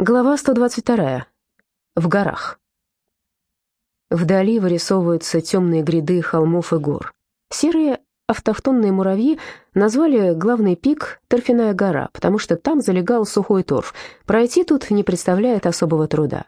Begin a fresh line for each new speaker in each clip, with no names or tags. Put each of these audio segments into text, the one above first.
Глава 122. В горах. Вдали вырисовываются темные гряды холмов и гор. Серые автохтонные муравьи назвали главный пик Торфяная гора, потому что там залегал сухой торф. Пройти тут не представляет особого труда.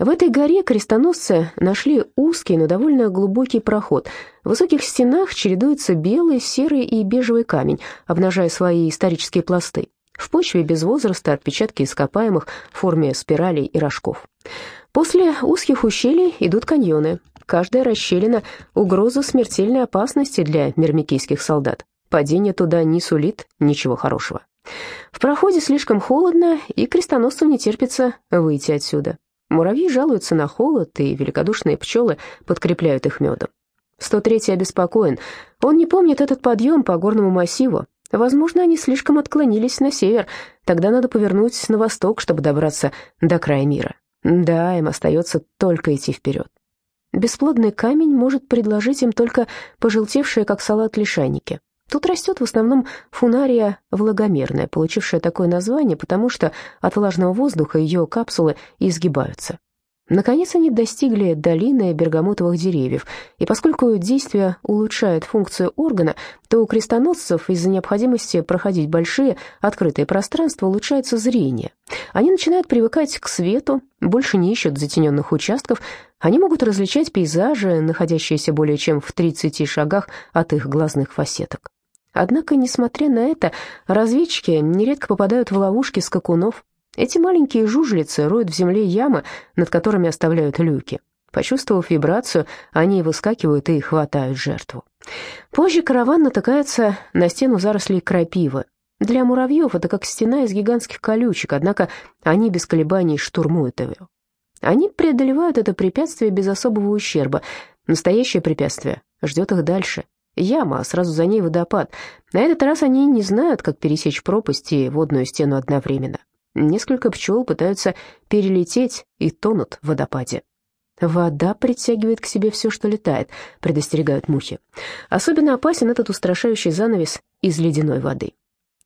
В этой горе крестоносцы нашли узкий, но довольно глубокий проход. В высоких стенах чередуются белый, серый и бежевый камень, обнажая свои исторические пласты. В почве без возраста отпечатки ископаемых в форме спиралей и рожков. После узких ущелий идут каньоны. Каждая расщелина — угроза смертельной опасности для мирмикийских солдат. Падение туда не сулит ничего хорошего. В проходе слишком холодно, и крестоносцам не терпится выйти отсюда. Муравьи жалуются на холод, и великодушные пчелы подкрепляют их медом. 103-й обеспокоен. Он не помнит этот подъем по горному массиву, Возможно, они слишком отклонились на север. Тогда надо повернуть на восток, чтобы добраться до края мира. Да, им остается только идти вперед. Бесплодный камень может предложить им только пожелтевшие, как салат, лишайники. Тут растет в основном фунария влагомерная, получившая такое название, потому что от влажного воздуха ее капсулы изгибаются. Наконец они достигли долины бергамотовых деревьев, и поскольку действие улучшает функцию органа, то у крестоносцев из-за необходимости проходить большие открытые пространства улучшается зрение. Они начинают привыкать к свету, больше не ищут затененных участков, они могут различать пейзажи, находящиеся более чем в 30 шагах от их глазных фасеток. Однако, несмотря на это, разведчики нередко попадают в ловушки скакунов, эти маленькие жужелицы роют в земле ямы, над которыми оставляют люки. Почувствовав вибрацию, они выскакивают и хватают жертву. Позже караван натыкается на стену зарослей крапивы. Для муравьев это как стена из гигантских колючек, однако они без колебаний штурмуют ее. Они преодолевают это препятствие без особого ущерба. Настоящее препятствие ждет их дальше. Яма, а сразу за ней водопад. На этот раз они не знают, как пересечь пропасть и водную стену одновременно. Несколько пчел пытаются перелететь и тонут в водопаде. «Вода притягивает к себе все, что летает», — предостерегают мухи. Особенно опасен этот устрашающий занавес из ледяной воды.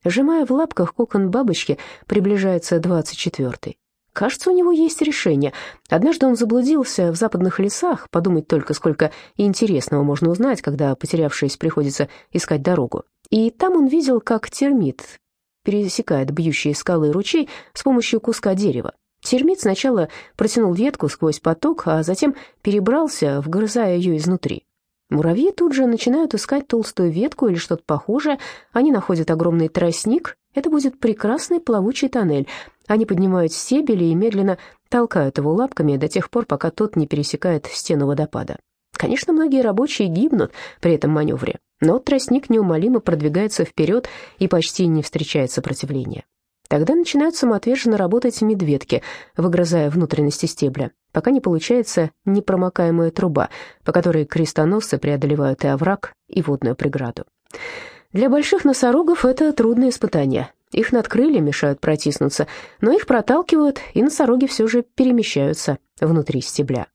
Сжимая в лапках кокон бабочки, приближается двадцать четвертый. Кажется, у него есть решение. Однажды он заблудился в западных лесах, подумать только, сколько интересного можно узнать, когда, потерявшись, приходится искать дорогу. И там он видел, как термит пересекает бьющие скалы ручей с помощью куска дерева. Термит сначала протянул ветку сквозь поток, а затем перебрался, вгрызая ее изнутри. Муравьи тут же начинают искать толстую ветку или что-то похожее. Они находят огромный тростник. Это будет прекрасный плавучий тоннель. Они поднимают стебель и медленно толкают его лапками до тех пор, пока тот не пересекает стену водопада. Конечно, многие рабочие гибнут при этом маневре, но тростник неумолимо продвигается вперед и почти не встречает сопротивления. Тогда начинают самоотверженно работать медведки, выгрызая внутренности стебля, пока не получается непромокаемая труба, по которой крестоносцы преодолевают и овраг, и водную преграду. Для больших носорогов это трудное испытание. Их надкрылья мешают протиснуться, но их проталкивают, и носороги все же перемещаются внутри стебля.